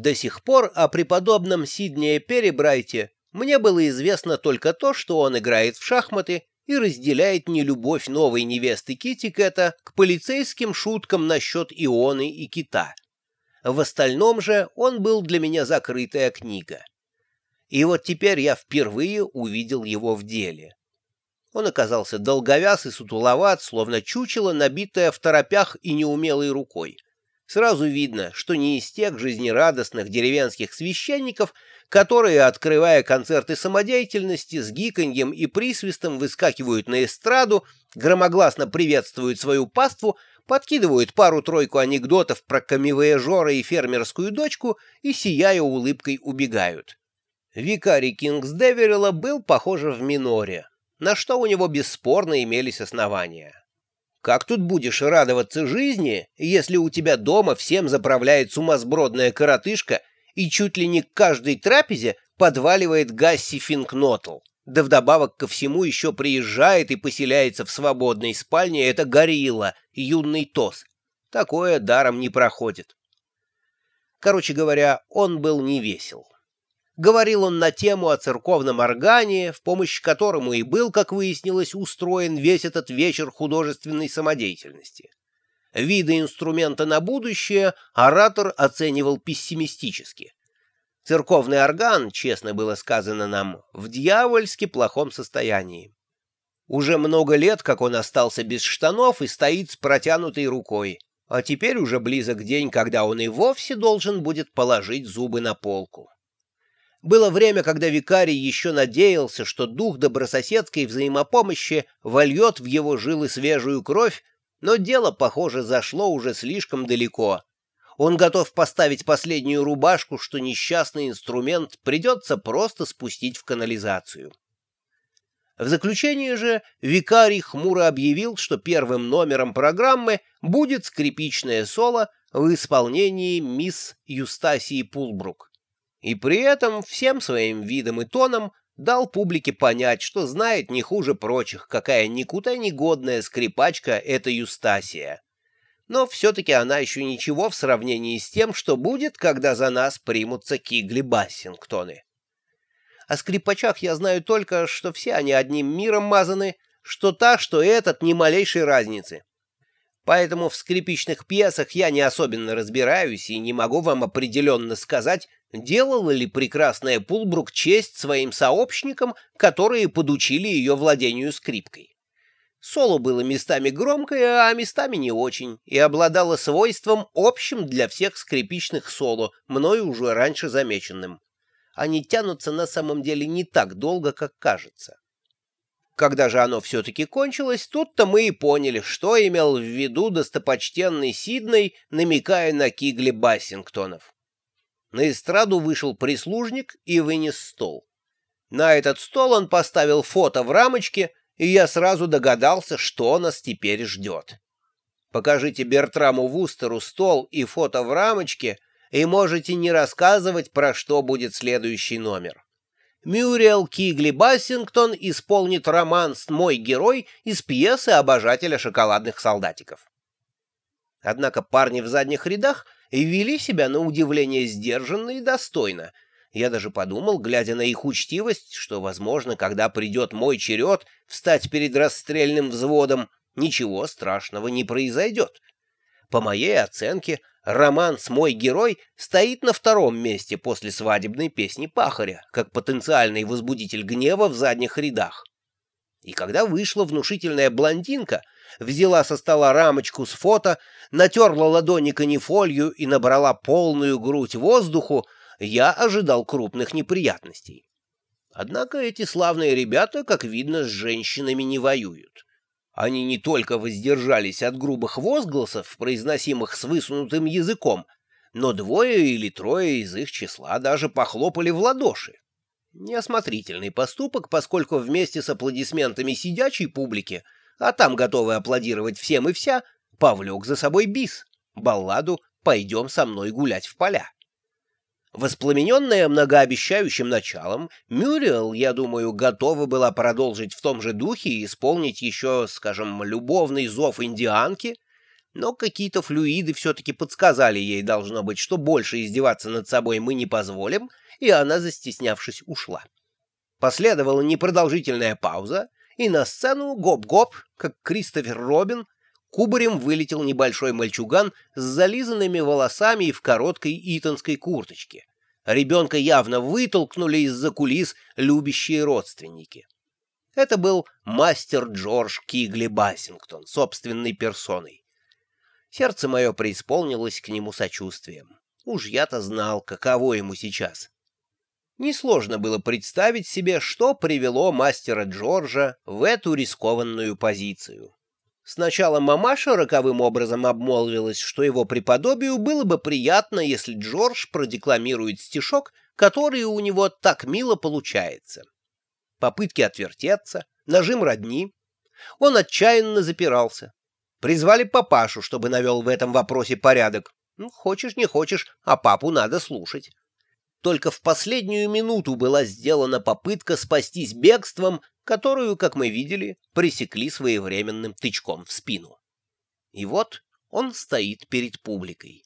До сих пор о преподобном Сиднее Перебрайте мне было известно только то, что он играет в шахматы и разделяет нелюбовь новой невесты Китикета к полицейским шуткам насчет Ионы и Кита. В остальном же он был для меня закрытая книга. И вот теперь я впервые увидел его в деле. Он оказался долговяз и сутуловат, словно чучело, набитое в торопях и неумелой рукой. Сразу видно, что не из тех жизнерадостных деревенских священников, которые, открывая концерты самодеятельности, с гиканьем и присвистом выскакивают на эстраду, громогласно приветствуют свою паству, подкидывают пару-тройку анекдотов про камевояжора и фермерскую дочку и, сияя улыбкой, убегают. Викарий Кингсдеверила был, похоже, в миноре, на что у него бесспорно имелись основания. Как тут будешь радоваться жизни, если у тебя дома всем заправляет сумасбродная коротышка и чуть ли не к каждой трапезе подваливает Гасси Финкнотл? Да вдобавок ко всему еще приезжает и поселяется в свободной спальне эта горилла, юный Тос. Такое даром не проходит. Короче говоря, он был невесел. Говорил он на тему о церковном органе, в помощь которому и был, как выяснилось, устроен весь этот вечер художественной самодеятельности. Виды инструмента на будущее оратор оценивал пессимистически. Церковный орган, честно было сказано нам, в дьявольски плохом состоянии. Уже много лет, как он остался без штанов и стоит с протянутой рукой, а теперь уже близок день, когда он и вовсе должен будет положить зубы на полку. Было время, когда викарий еще надеялся, что дух добрососедской взаимопомощи вольет в его жилы свежую кровь, но дело, похоже, зашло уже слишком далеко. Он готов поставить последнюю рубашку, что несчастный инструмент придется просто спустить в канализацию. В заключение же викарий хмуро объявил, что первым номером программы будет скрипичное соло в исполнении мисс Юстасии Пулбрук и при этом всем своим видом и тоном дал публике понять, что знает не хуже прочих, какая никуда не годная скрипачка эта Юстасия. Но все-таки она еще ничего в сравнении с тем, что будет, когда за нас примутся Кигли Бассингтоны. О скрипачах я знаю только, что все они одним миром мазаны, что та, что этот, ни малейшей разницы. Поэтому в скрипичных пьесах я не особенно разбираюсь и не могу вам определенно сказать, делала ли прекрасная Пулбрук честь своим сообщникам, которые подучили ее владению скрипкой. Соло было местами громкое, а местами не очень, и обладало свойством общим для всех скрипичных соло, мною уже раньше замеченным. Они тянутся на самом деле не так долго, как кажется. Когда же оно все-таки кончилось, тут-то мы и поняли, что имел в виду достопочтенный Сидней, намекая на Кигли Бассингтонов. На эстраду вышел прислужник и вынес стол. На этот стол он поставил фото в рамочке, и я сразу догадался, что нас теперь ждет. Покажите Бертраму Вустеру стол и фото в рамочке, и можете не рассказывать, про что будет следующий номер. Мюрриел Кигли Бассингтон исполнит романс «Мой герой» из пьесы обожателя шоколадных солдатиков. Однако парни в задних рядах — вели себя на удивление сдержанно и достойно. Я даже подумал, глядя на их учтивость, что, возможно, когда придет мой черед встать перед расстрельным взводом, ничего страшного не произойдет. По моей оценке, роман с «Мой герой» стоит на втором месте после свадебной песни Пахаря, как потенциальный возбудитель гнева в задних рядах. И когда вышла внушительная блондинка, взяла со стола рамочку с фото, натерла ладони канифолью и набрала полную грудь воздуху, я ожидал крупных неприятностей. Однако эти славные ребята, как видно, с женщинами не воюют. Они не только воздержались от грубых возгласов, произносимых с высунутым языком, но двое или трое из их числа даже похлопали в ладоши. Неосмотрительный поступок, поскольку вместе с аплодисментами сидячей публики, а там готовы аплодировать всем и вся, повлек за собой бис, балладу «Пойдем со мной гулять в поля». Воспламененная многообещающим началом, Мюрриел, я думаю, готова была продолжить в том же духе и исполнить еще, скажем, любовный зов индианки, но какие-то флюиды все-таки подсказали ей, должно быть, что больше издеваться над собой мы не позволим, и она, застеснявшись, ушла. Последовала непродолжительная пауза, и на сцену гоп-гоп, как Кристофер Робин, кубарем вылетел небольшой мальчуган с зализанными волосами и в короткой итонской курточке. Ребенка явно вытолкнули из-за кулис любящие родственники. Это был мастер Джордж Кигли Бассингтон, собственной персоной. Сердце мое преисполнилось к нему сочувствием. Уж я-то знал, каково ему сейчас. Несложно было представить себе, что привело мастера Джорджа в эту рискованную позицию. Сначала мамаша роковым образом обмолвилась, что его преподобию было бы приятно, если Джордж продекламирует стишок, который у него так мило получается. Попытки отвертеться, нажим родни. Он отчаянно запирался. Призвали папашу, чтобы навел в этом вопросе порядок. Ну, хочешь, не хочешь, а папу надо слушать. Только в последнюю минуту была сделана попытка спастись бегством, которую, как мы видели, пресекли своевременным тычком в спину. И вот он стоит перед публикой.